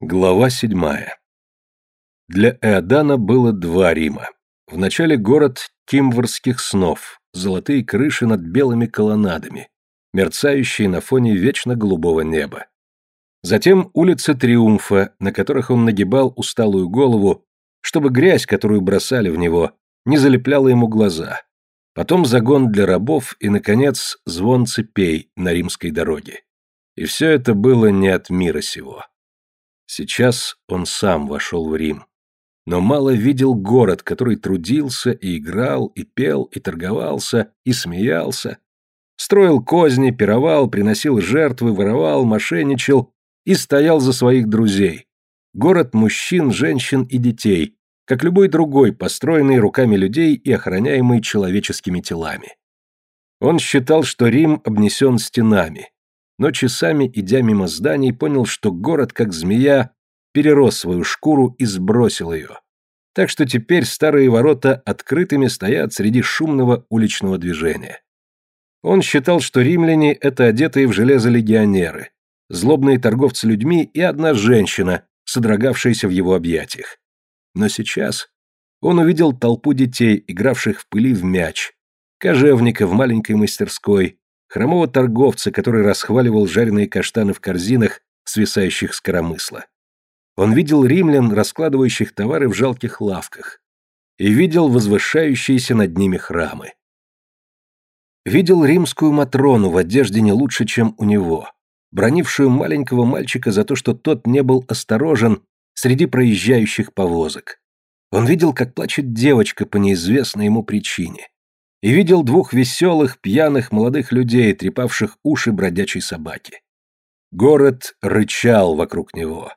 Глава седьмая. Для Эодана было два Рима. Вначале город кимврских снов, золотые крыши над белыми колоннадами, мерцающие на фоне вечно голубого неба. Затем улицы Триумфа, на которых он нагибал усталую голову, чтобы грязь, которую бросали в него, не залепляла ему глаза. Потом загон для рабов и, наконец, звон цепей на римской дороге. И все это было не от мира сего. Сейчас он сам вошел в Рим. Но мало видел город, который трудился и играл, и пел, и торговался, и смеялся. Строил козни, пировал, приносил жертвы, воровал, мошенничал и стоял за своих друзей. Город мужчин, женщин и детей, как любой другой, построенный руками людей и охраняемый человеческими телами. Он считал, что Рим обнесен стенами, но часами, идя мимо зданий, понял, что город, как змея, перерос свою шкуру и сбросил ее. Так что теперь старые ворота открытыми стоят среди шумного уличного движения. Он считал, что римляне — это одетые в железо легионеры, злобные торговцы людьми и одна женщина, содрогавшаяся в его объятиях. Но сейчас он увидел толпу детей, игравших в пыли в мяч, кожевника в маленькой мастерской, хромого торговца, который расхваливал жареные каштаны в корзинах, свисающих с коромысла. Он видел римлян, раскладывающих товары в жалких лавках, и видел возвышающиеся над ними храмы. Видел римскую Матрону в одежде не лучше, чем у него, бронившую маленького мальчика за то, что тот не был осторожен среди проезжающих повозок. Он видел, как плачет девочка по неизвестной ему причине и видел двух веселых, пьяных молодых людей, трепавших уши бродячей собаки. Город рычал вокруг него.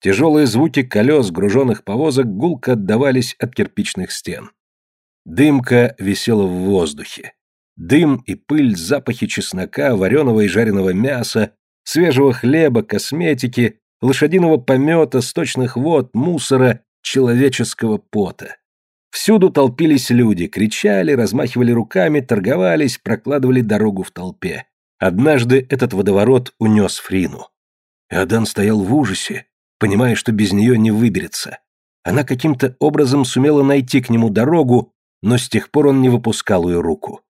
Тяжелые звуки колес, груженных повозок, гулко отдавались от кирпичных стен. Дымка висела в воздухе. Дым и пыль, запахи чеснока, вареного и жареного мяса, свежего хлеба, косметики, лошадиного помета, сточных вод, мусора, человеческого пота. Всюду толпились люди, кричали, размахивали руками, торговались, прокладывали дорогу в толпе. Однажды этот водоворот унес Фрину. Иодан стоял в ужасе, понимая, что без нее не выберется. Она каким-то образом сумела найти к нему дорогу, но с тех пор он не выпускал ее руку.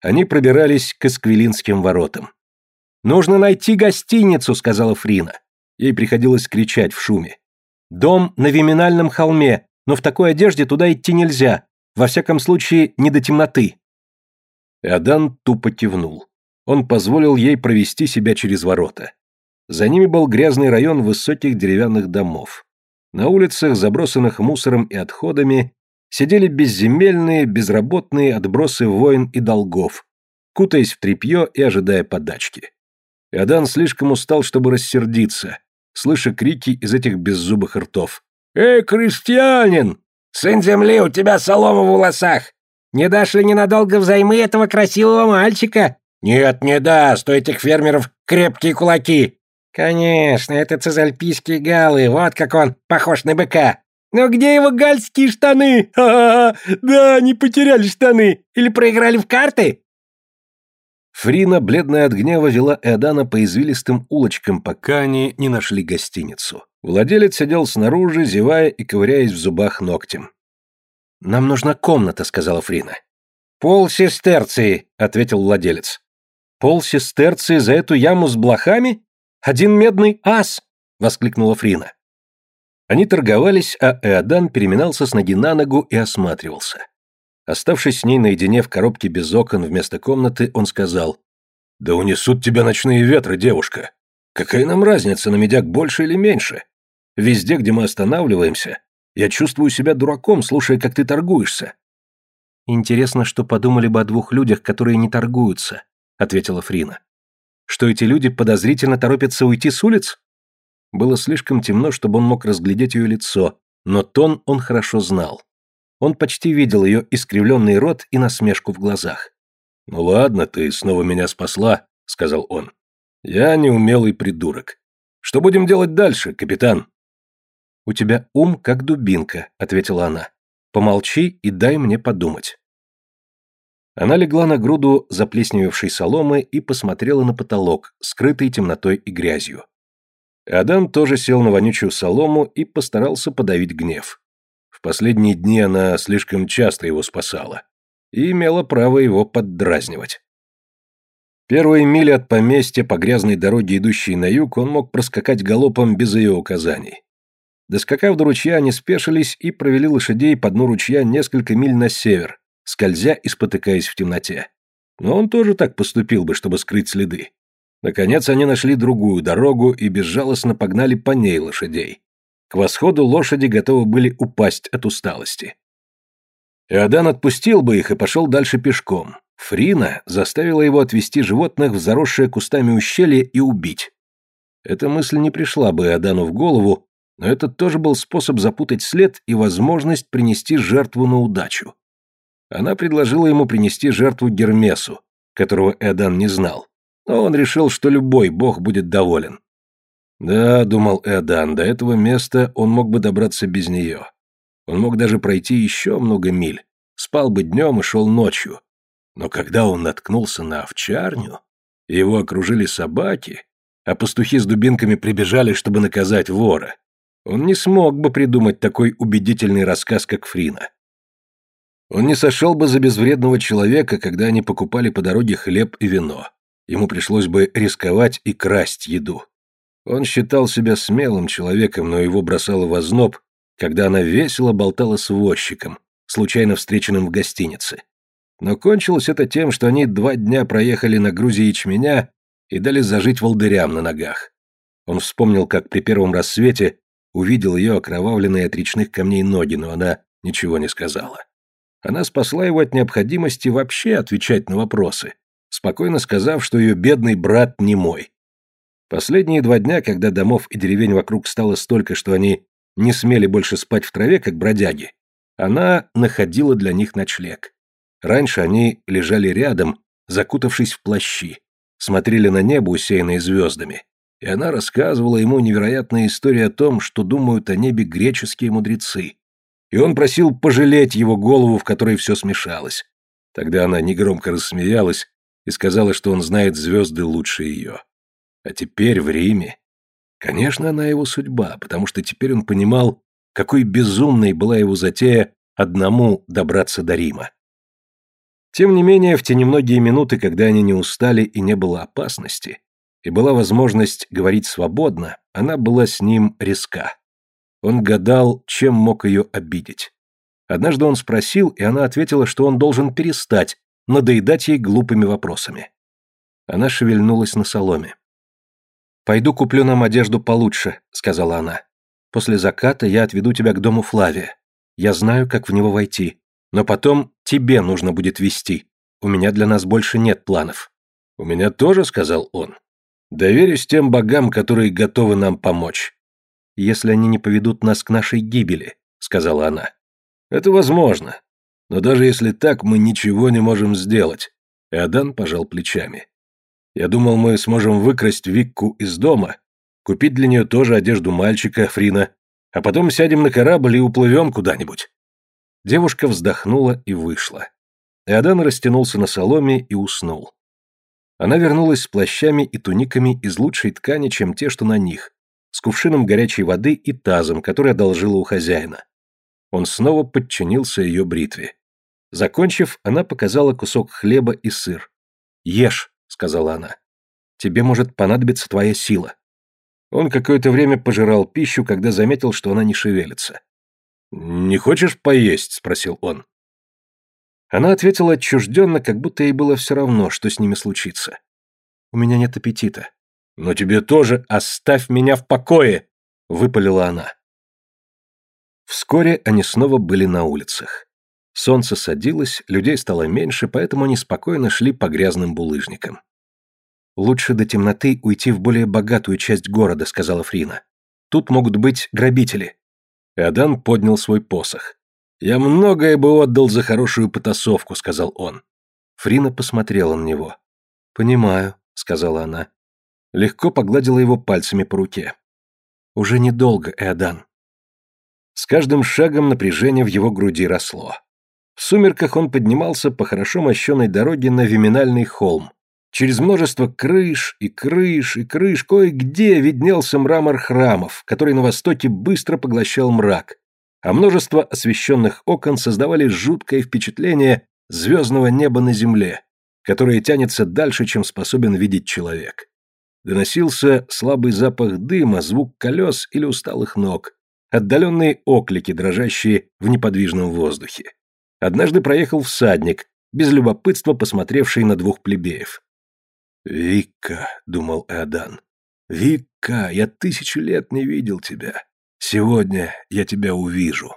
Они пробирались к Эсквилинским воротам. «Нужно найти гостиницу», — сказала Фрина. Ей приходилось кричать в шуме. «Дом на Виминальном холме, но в такой одежде туда идти нельзя, во всяком случае, не до темноты». Иодан тупо кивнул. Он позволил ей провести себя через ворота. За ними был грязный район высоких деревянных домов. На улицах, забросанных мусором и отходами, сидели безземельные, безработные отбросы войн и долгов, кутаясь в тряпье и ожидая подачки. Иодан слишком устал, чтобы рассердиться, слыша крики из этих беззубых ртов. «Эй, крестьянин! Сын земли, у тебя солома в волосах! Не дашь ли ненадолго взаймы этого красивого мальчика?» «Нет, не даст, у этих фермеров крепкие кулаки!» «Конечно, это цезальпийские галы, вот как он похож на быка!» «Но где его гальские штаны? Ха -ха -ха. Да, они потеряли штаны! Или проиграли в карты?» Фрина, бледная от гнева, вела Эодана по извилистым улочкам, пока они не нашли гостиницу. Владелец сидел снаружи, зевая и ковыряясь в зубах ногтем. «Нам нужна комната», — сказала Фрина. «Пол сестерции», — ответил владелец. «Пол сестерции за эту яму с блохами? Один медный ас!» — воскликнула Фрина. Они торговались, а Эодан переминался с ноги на ногу и осматривался. Оставшись с ней наедине в коробке без окон вместо комнаты, он сказал, «Да унесут тебя ночные ветры, девушка. Какая нам разница, на медяк больше или меньше? Везде, где мы останавливаемся, я чувствую себя дураком, слушая, как ты торгуешься». «Интересно, что подумали бы о двух людях, которые не торгуются», — ответила Фрина. «Что эти люди подозрительно торопятся уйти с улиц?» Было слишком темно, чтобы он мог разглядеть ее лицо, но тон он хорошо знал. Он почти видел ее искривленный рот и насмешку в глазах. «Ну ладно, ты снова меня спасла», — сказал он. «Я неумелый придурок. Что будем делать дальше, капитан?» «У тебя ум как дубинка», — ответила она. «Помолчи и дай мне подумать». Она легла на груду заплесневевшей соломы и посмотрела на потолок, скрытый темнотой и грязью. Адам тоже сел на вонючую солому и постарался подавить гнев. В последние дни она слишком часто его спасала и имела право его поддразнивать. Первые мили от поместья по грязной дороге, идущей на юг, он мог проскакать галопом без ее указаний. Доскакав до ручья, они спешились и провели лошадей по дну ручья несколько миль на север, скользя и спотыкаясь в темноте. Но он тоже так поступил бы, чтобы скрыть следы. Наконец они нашли другую дорогу и безжалостно погнали по ней лошадей. К восходу лошади готовы были упасть от усталости. Иодан отпустил бы их и пошел дальше пешком. Фрина заставила его отвести животных в заросшее кустами ущелье и убить. Эта мысль не пришла бы Иодану в голову, но это тоже был способ запутать след и возможность принести жертву на удачу. Она предложила ему принести жертву Гермесу, которого Эдан не знал, но он решил, что любой бог будет доволен. Да, думал Эдан, до этого места он мог бы добраться без нее. Он мог даже пройти еще много миль, спал бы днем и шел ночью. Но когда он наткнулся на овчарню, его окружили собаки, а пастухи с дубинками прибежали, чтобы наказать вора, он не смог бы придумать такой убедительный рассказ, как Фрина. Он не сошел бы за безвредного человека, когда они покупали по дороге хлеб и вино. Ему пришлось бы рисковать и красть еду. Он считал себя смелым человеком, но его бросало в озноб, когда она весело болтала с возчиком, случайно встреченным в гостинице. Но кончилось это тем, что они два дня проехали на грузе ячменя и дали зажить волдырям на ногах. Он вспомнил, как при первом рассвете увидел ее окровавленные от речных камней ноги, но она ничего не сказала. Она спасла его от необходимости вообще отвечать на вопросы, спокойно сказав, что ее бедный брат не мой. Последние два дня, когда домов и деревень вокруг стало столько, что они не смели больше спать в траве, как бродяги, она находила для них ночлег. Раньше они лежали рядом, закутавшись в плащи, смотрели на небо, усеянное звездами, и она рассказывала ему невероятные истории о том, что думают о небе греческие мудрецы, и он просил пожалеть его голову, в которой все смешалось. Тогда она негромко рассмеялась и сказала, что он знает звезды лучше ее. А теперь в Риме. Конечно, она его судьба, потому что теперь он понимал, какой безумной была его затея одному добраться до Рима. Тем не менее, в те немногие минуты, когда они не устали и не было опасности, и была возможность говорить свободно, она была с ним резка. Он гадал, чем мог ее обидеть. Однажды он спросил, и она ответила, что он должен перестать надоедать ей глупыми вопросами. Она шевельнулась на соломе. «Пойду куплю нам одежду получше», — сказала она. «После заката я отведу тебя к дому Флавия. Я знаю, как в него войти. Но потом тебе нужно будет вести. У меня для нас больше нет планов». «У меня тоже», — сказал он. «Доверюсь тем богам, которые готовы нам помочь если они не поведут нас к нашей гибели», — сказала она. «Это возможно. Но даже если так, мы ничего не можем сделать». Иодан пожал плечами. «Я думал, мы сможем выкрасть Викку из дома, купить для нее тоже одежду мальчика, Фрина, а потом сядем на корабль и уплывем куда-нибудь». Девушка вздохнула и вышла. Иодан растянулся на соломе и уснул. Она вернулась с плащами и туниками из лучшей ткани, чем те, что на них, с кувшином горячей воды и тазом, который одолжила у хозяина. Он снова подчинился ее бритве. Закончив, она показала кусок хлеба и сыр. «Ешь», — сказала она. «Тебе может понадобиться твоя сила». Он какое-то время пожирал пищу, когда заметил, что она не шевелится. «Не хочешь поесть?» — спросил он. Она ответила отчужденно, как будто ей было все равно, что с ними случится. «У меня нет аппетита. «Но тебе тоже оставь меня в покое!» — выпалила она. Вскоре они снова были на улицах. Солнце садилось, людей стало меньше, поэтому они спокойно шли по грязным булыжникам. «Лучше до темноты уйти в более богатую часть города», — сказала Фрина. «Тут могут быть грабители». Иодан поднял свой посох. «Я многое бы отдал за хорошую потасовку», — сказал он. Фрина посмотрела на него. «Понимаю», — сказала она легко погладила его пальцами по руке. «Уже недолго, Эодан». С каждым шагом напряжение в его груди росло. В сумерках он поднимался по хорошо мощенной дороге на Виминальный холм, Через множество крыш и крыш и крыш кое-где виднелся мрамор храмов, который на востоке быстро поглощал мрак, а множество освещенных окон создавали жуткое впечатление звездного неба на земле, которое тянется дальше, чем способен видеть человек. Доносился слабый запах дыма, звук колес или усталых ног, отдаленные оклики, дрожащие в неподвижном воздухе. Однажды проехал всадник, без любопытства посмотревший на двух плебеев. «Вика», — думал Эодан, — «Вика, я тысячу лет не видел тебя. Сегодня я тебя увижу».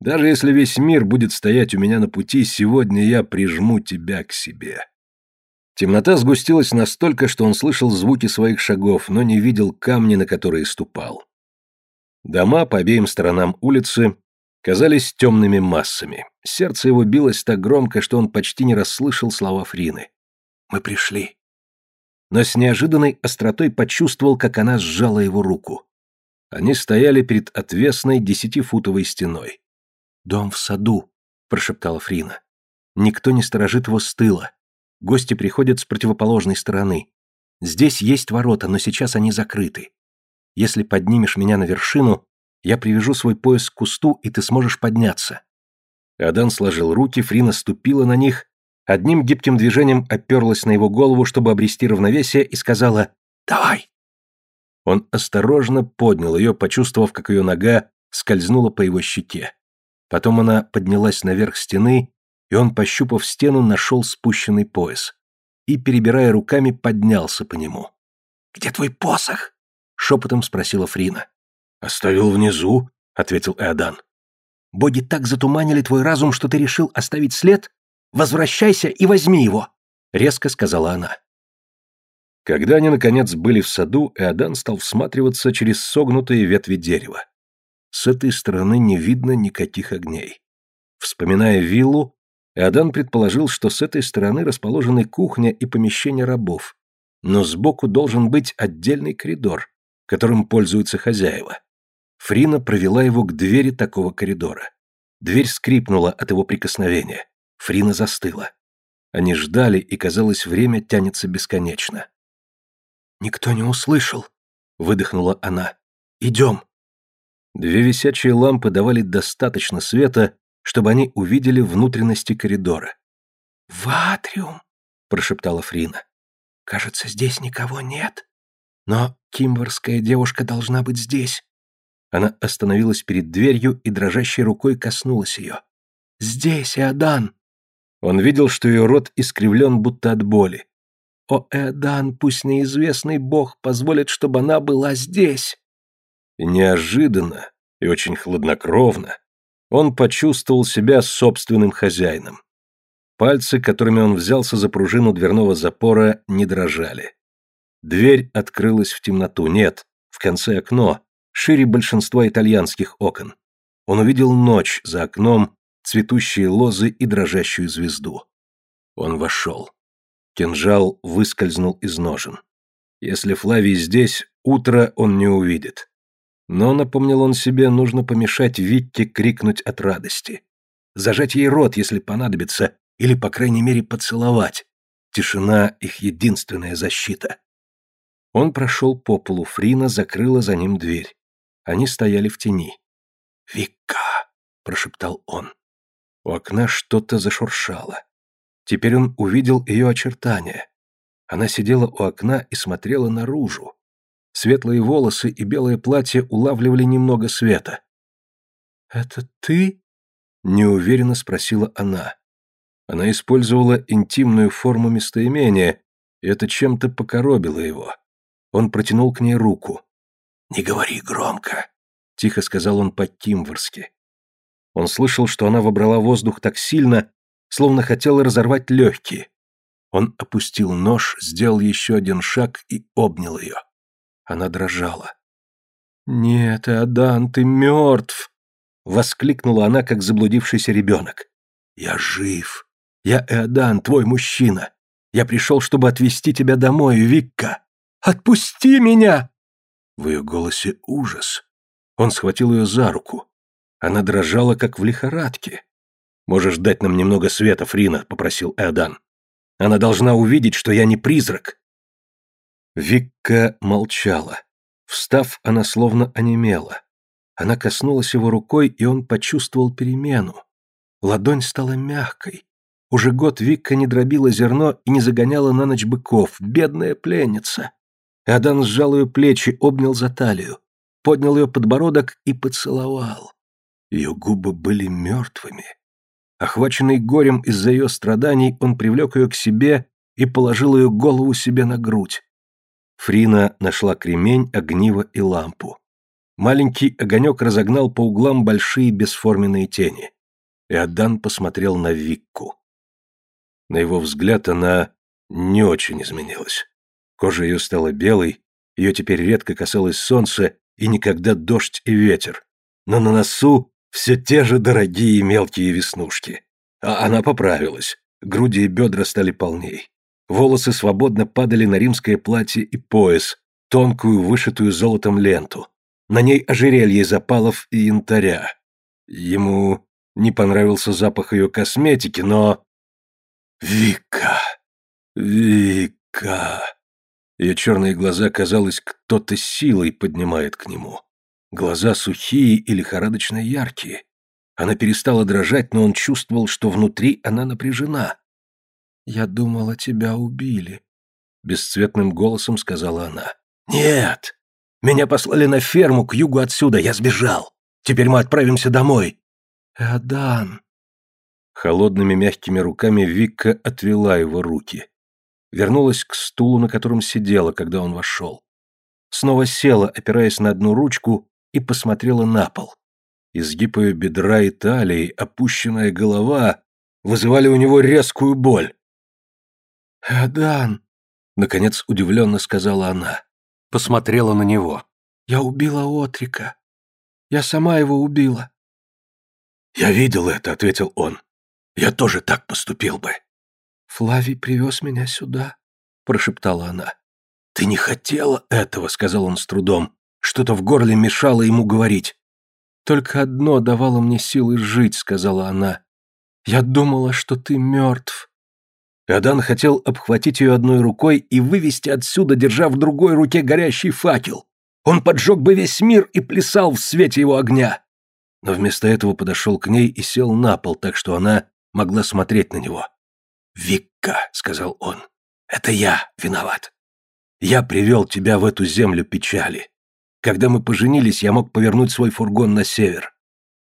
Даже если весь мир будет стоять у меня на пути, сегодня я прижму тебя к себе. Темнота сгустилась настолько, что он слышал звуки своих шагов, но не видел камни, на которые ступал. Дома по обеим сторонам улицы казались темными массами. Сердце его билось так громко, что он почти не расслышал слова Фрины. «Мы пришли». Но с неожиданной остротой почувствовал, как она сжала его руку. Они стояли перед отвесной десятифутовой стеной. «Дом в саду», — прошептала Фрина. «Никто не сторожит его с тыла. Гости приходят с противоположной стороны. Здесь есть ворота, но сейчас они закрыты. Если поднимешь меня на вершину, я привяжу свой пояс к кусту, и ты сможешь подняться». Адан сложил руки, Фрина ступила на них, одним гибким движением оперлась на его голову, чтобы обрести равновесие, и сказала «Давай». Он осторожно поднял ее, почувствовав, как ее нога скользнула по его щеке. Потом она поднялась наверх стены, и он, пощупав стену, нашел спущенный пояс. И, перебирая руками, поднялся по нему. «Где твой посох?» — шепотом спросила Фрина. «Оставил внизу», — ответил Эодан. «Боги так затуманили твой разум, что ты решил оставить след? Возвращайся и возьми его!» — резко сказала она. Когда они, наконец, были в саду, Эодан стал всматриваться через согнутые ветви дерева. С этой стороны не видно никаких огней. Вспоминая виллу, Иодан предположил, что с этой стороны расположены кухня и помещение рабов, но сбоку должен быть отдельный коридор, которым пользуются хозяева. Фрина провела его к двери такого коридора. Дверь скрипнула от его прикосновения. Фрина застыла. Они ждали, и, казалось, время тянется бесконечно. «Никто не услышал», — выдохнула она. «Идем». Две висячие лампы давали достаточно света, чтобы они увидели внутренности коридора. «В атриум!» — прошептала Фрина. «Кажется, здесь никого нет. Но кимворская девушка должна быть здесь». Она остановилась перед дверью и дрожащей рукой коснулась ее. «Здесь, Иодан!» Он видел, что ее рот искривлен будто от боли. «О, Эодан, пусть неизвестный бог позволит, чтобы она была здесь!» неожиданно и очень хладнокровно он почувствовал себя собственным хозяином. Пальцы, которыми он взялся за пружину дверного запора, не дрожали. Дверь открылась в темноту. Нет, в конце окно, шире большинства итальянских окон. Он увидел ночь за окном, цветущие лозы и дрожащую звезду. Он вошел. Кинжал выскользнул из ножен. Если Флавий здесь, утро он не увидит. Но, напомнил он себе, нужно помешать Викке крикнуть от радости. Зажать ей рот, если понадобится, или, по крайней мере, поцеловать. Тишина — их единственная защита. Он прошел по полу, Фрина закрыла за ним дверь. Они стояли в тени. «Вика!» — прошептал он. У окна что-то зашуршало. Теперь он увидел ее очертания. Она сидела у окна и смотрела наружу. Светлые волосы и белое платье улавливали немного света. «Это ты?» — неуверенно спросила она. Она использовала интимную форму местоимения, и это чем-то покоробило его. Он протянул к ней руку. «Не говори громко», — тихо сказал он по-кимворски. Он слышал, что она вобрала воздух так сильно, словно хотела разорвать легкие. Он опустил нож, сделал еще один шаг и обнял ее. Она дрожала. «Нет, Адан, ты мертв!» Воскликнула она, как заблудившийся ребенок. «Я жив. Я Эодан, твой мужчина. Я пришел, чтобы отвезти тебя домой, Викка. Отпусти меня!» В ее голосе ужас. Он схватил ее за руку. Она дрожала, как в лихорадке. «Можешь дать нам немного света, Фрина?» — попросил Эодан. Она должна увидеть, что я не призрак. Викка молчала. Встав, она словно онемела. Она коснулась его рукой, и он почувствовал перемену. Ладонь стала мягкой. Уже год Викка не дробила зерно и не загоняла на ночь быков. Бедная пленница. Адан сжал ее плечи, обнял за талию, поднял ее подбородок и поцеловал. Ее губы были мертвыми. Охваченный горем из-за ее страданий, он привлек ее к себе и положил ее голову себе на грудь. Фрина нашла кремень, огниво и лампу. Маленький огонек разогнал по углам большие бесформенные тени. И Аддан посмотрел на Викку. На его взгляд она не очень изменилась. Кожа ее стала белой, ее теперь редко касалось солнце и никогда дождь и ветер. Но на носу все те же дорогие мелкие веснушки. А она поправилась. Груди и бедра стали полней. Волосы свободно падали на римское платье и пояс, тонкую, вышитую золотом ленту. На ней ожерелье из опалов и янтаря. Ему не понравился запах ее косметики, но... Вика! Вика! Ее черные глаза, казалось, кто-то силой поднимает к нему. Глаза сухие и лихорадочно яркие. Она перестала дрожать, но он чувствовал, что внутри она напряжена. «Я думала, тебя убили», — бесцветным голосом сказала она. «Нет! Меня послали на ферму к югу отсюда, я сбежал. Теперь мы отправимся домой». «Эдан!» Холодными мягкими руками Викка отвела его руки. Вернулась к стулу, на котором сидела, когда он вошел. Снова села, опираясь на одну ручку, и посмотрела на пол. Изгиб ее бедра и талии, опущенная голова вызывали у него резкую боль. «Эдан», — наконец удивленно сказала она. Посмотрела на него. «Я убила Отрика. Я сама его убила». «Я видел это», — ответил он. «Я тоже так поступил бы». «Флавий привез меня сюда», — прошептала она. «Ты не хотела этого», — сказал он с трудом. Что-то в горле мешало ему говорить. «Только одно давало мне силы жить», — сказала она. «Я думала, что ты мертв». Адан хотел обхватить ее одной рукой и вывести отсюда, держа в другой руке горящий факел. Он поджег бы весь мир и плясал в свете его огня. Но вместо этого подошел к ней и сел на пол, так что она могла смотреть на него. «Викка», — сказал он, — «это я виноват. Я привел тебя в эту землю печали. Когда мы поженились, я мог повернуть свой фургон на север.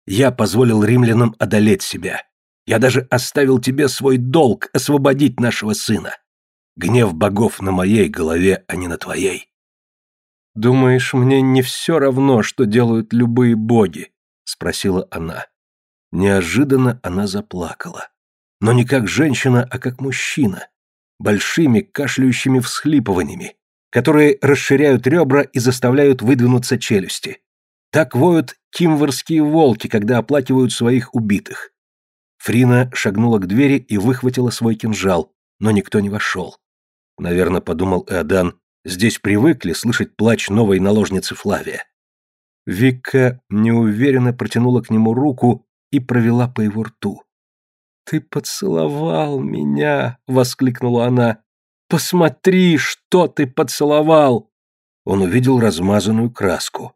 Я позволил римлянам одолеть себя. Я даже оставил тебе свой долг освободить нашего сына. Гнев богов на моей голове, а не на твоей. Думаешь, мне не все равно, что делают любые боги? спросила она. Неожиданно она заплакала. Но не как женщина, а как мужчина. Большими кашляющими всхлипываниями, которые расширяют ребра и заставляют выдвинуться челюсти. Так воют кимворские волки, когда оплакивают своих убитых. Фрина шагнула к двери и выхватила свой кинжал, но никто не вошел. Наверное, подумал Эодан, здесь привыкли слышать плач новой наложницы Флавия. Вика неуверенно протянула к нему руку и провела по его рту. «Ты поцеловал меня!» — воскликнула она. «Посмотри, что ты поцеловал!» Он увидел размазанную краску.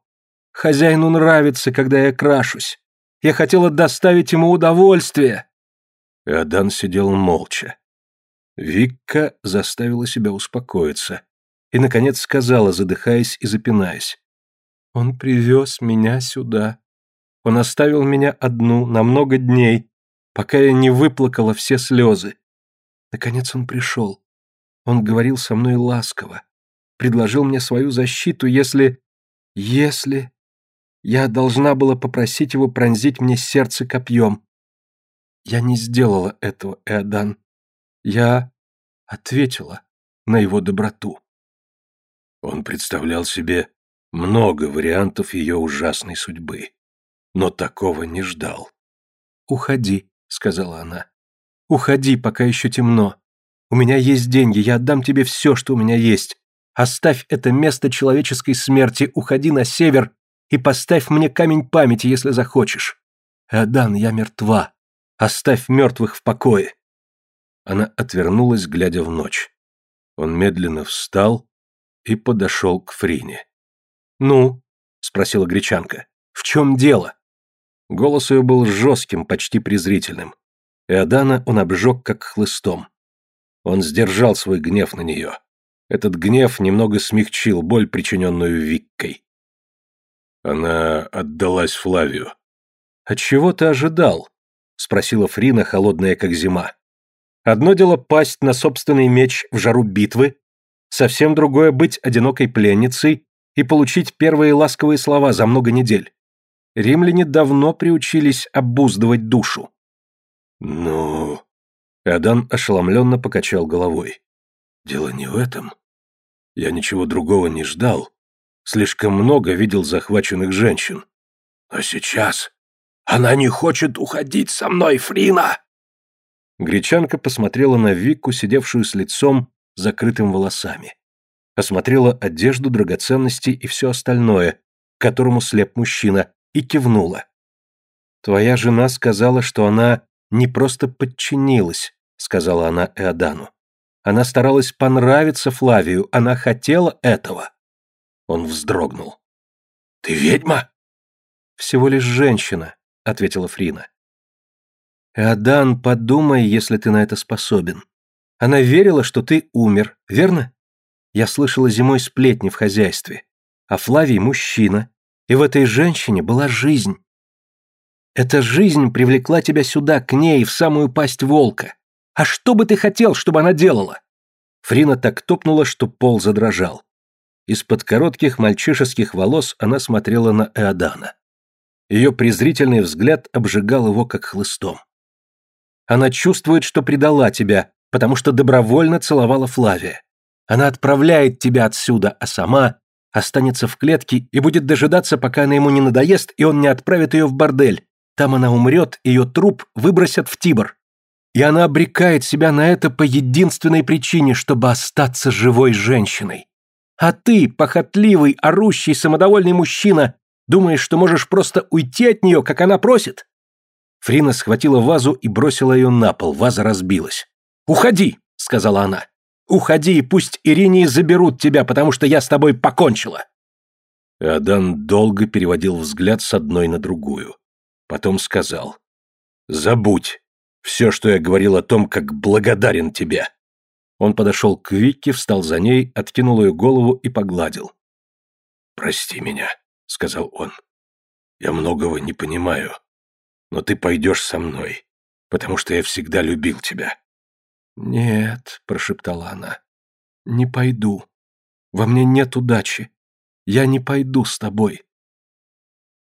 «Хозяину нравится, когда я крашусь. Я хотела доставить ему удовольствие!» Адан сидел молча. Викка заставила себя успокоиться и, наконец, сказала, задыхаясь и запинаясь. «Он привез меня сюда. Он оставил меня одну на много дней, пока я не выплакала все слезы. Наконец он пришел. Он говорил со мной ласково, предложил мне свою защиту, если... если... Я должна была попросить его пронзить мне сердце копьем. Я не сделала этого, Эодан. Я ответила на его доброту. Он представлял себе много вариантов ее ужасной судьбы, но такого не ждал. «Уходи», — сказала она. «Уходи, пока еще темно. У меня есть деньги, я отдам тебе все, что у меня есть. Оставь это место человеческой смерти, уходи на север и поставь мне камень памяти, если захочешь. Адан, я мертва. Оставь мертвых в покое. Она отвернулась, глядя в ночь. Он медленно встал и подошел к Фрине. «Ну?» — спросила гречанка. «В чем дело?» Голос ее был жестким, почти презрительным. Иодана он обжег как хлыстом. Он сдержал свой гнев на нее. Этот гнев немного смягчил боль, причиненную Виккой. Она отдалась Флавию. «От чего ты ожидал?» — спросила Фрина, холодная как зима. «Одно дело пасть на собственный меч в жару битвы, совсем другое быть одинокой пленницей и получить первые ласковые слова за много недель. Римляне давно приучились обуздывать душу. «Ну...» Адан ошеломленно покачал головой. «Дело не в этом. Я ничего другого не ждал. Слишком много видел захваченных женщин. А сейчас она не хочет уходить со мной, Фрина!» Гречанка посмотрела на Викку, сидевшую с лицом, закрытым волосами. Осмотрела одежду, драгоценности и все остальное, к которому слеп мужчина, и кивнула. «Твоя жена сказала, что она не просто подчинилась», — сказала она Эодану. «Она старалась понравиться Флавию, она хотела этого». Он вздрогнул. «Ты ведьма?» «Всего лишь женщина», — ответила Фрина. «Эодан, подумай, если ты на это способен. Она верила, что ты умер, верно? Я слышала зимой сплетни в хозяйстве. А Флавий мужчина, и в этой женщине была жизнь. Эта жизнь привлекла тебя сюда, к ней, в самую пасть волка. А что бы ты хотел, чтобы она делала?» Фрина так топнула, что пол задрожал. Из-под коротких мальчишеских волос она смотрела на Эодана. Ее презрительный взгляд обжигал его как хлыстом. Она чувствует, что предала тебя, потому что добровольно целовала Флавия. Она отправляет тебя отсюда, а сама останется в клетке и будет дожидаться, пока она ему не надоест, и он не отправит ее в бордель. Там она умрет, ее труп выбросят в Тибр. И она обрекает себя на это по единственной причине, чтобы остаться живой женщиной. А ты, похотливый, орущий, самодовольный мужчина, думаешь, что можешь просто уйти от нее, как она просит?» Фрина схватила вазу и бросила ее на пол, ваза разбилась. «Уходи!» — сказала она. Уходи, и пусть Иринии заберут тебя, потому что я с тобой покончила. Адан долго переводил взгляд с одной на другую. Потом сказал. «Забудь все, что я говорил о том, как благодарен тебе». Он подошел к Викке, встал за ней, откинул ее голову и погладил. «Прости меня», — сказал он. «Я многого не понимаю, но ты пойдешь со мной, потому что я всегда любил тебя. «Нет», — прошептала она, — «не пойду. Во мне нет удачи. Я не пойду с тобой».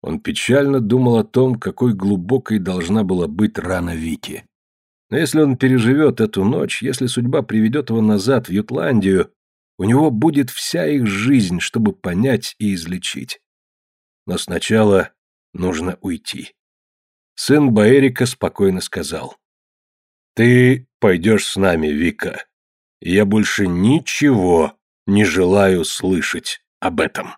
Он печально думал о том, какой глубокой должна была быть рана Вики. Но если он переживет эту ночь, если судьба приведет его назад в Ютландию, у него будет вся их жизнь, чтобы понять и излечить. Но сначала нужно уйти. Сын Баэрика спокойно сказал. «Ты пойдешь с нами, Вика. Я больше ничего не желаю слышать об этом».